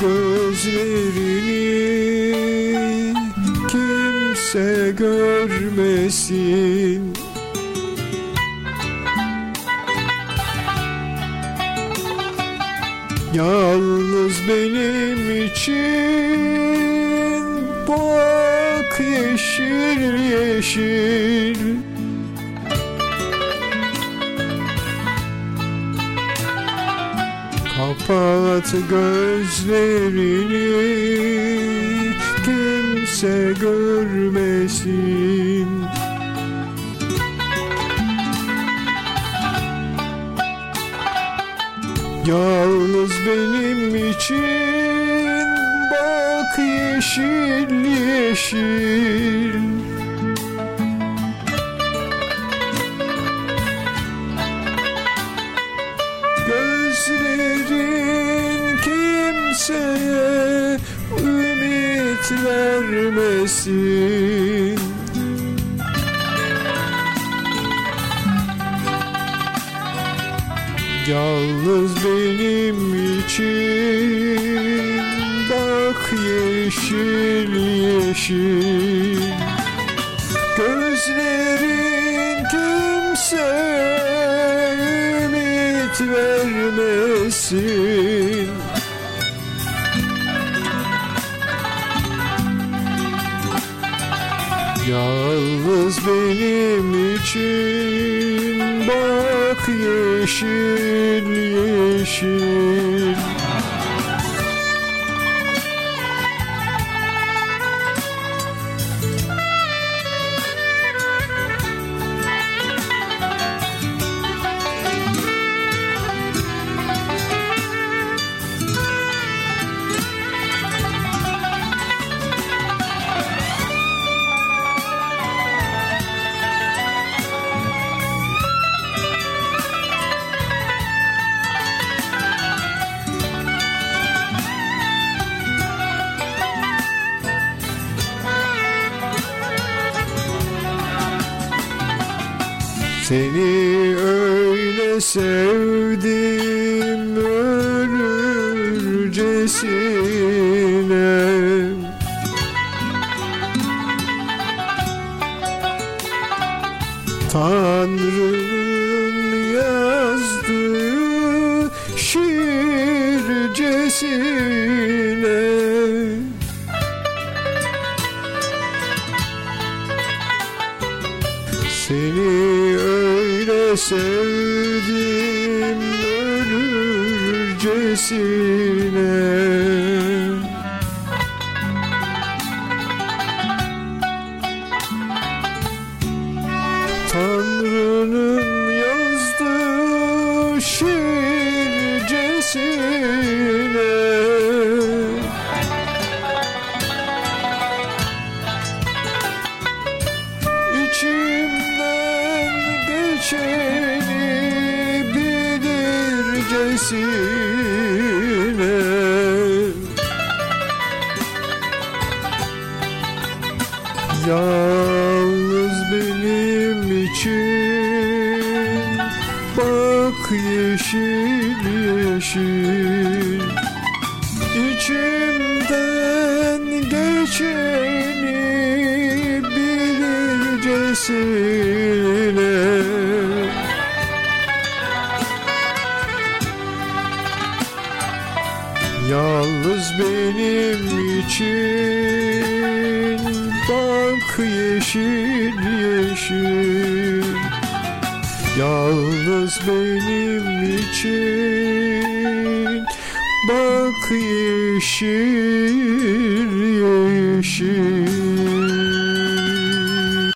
gözlerini kimse görmesin. Yalnız benim için bak yeşil yeşil Kapat gözlerini kimse görmesin. Yalnız benim için bak yeşil yeşil vermesin. Yalnız benim için bak yeşil yeşil. Gözlerin kimseye ümit vermesin Yalnız benim için bak yeşil yeşil Seni öyle sevdim ölürcesine Tanrı'nın yazdığı şiircesine. Seni sevdim ölürcesine geçeni bilircesine Yalnız benim için Bak yeşil yeşil. İçimden geçeni bilircesine Yalnız benim için Bak yeşil yeşil. Yalnız benim için Bak yeşil yeşil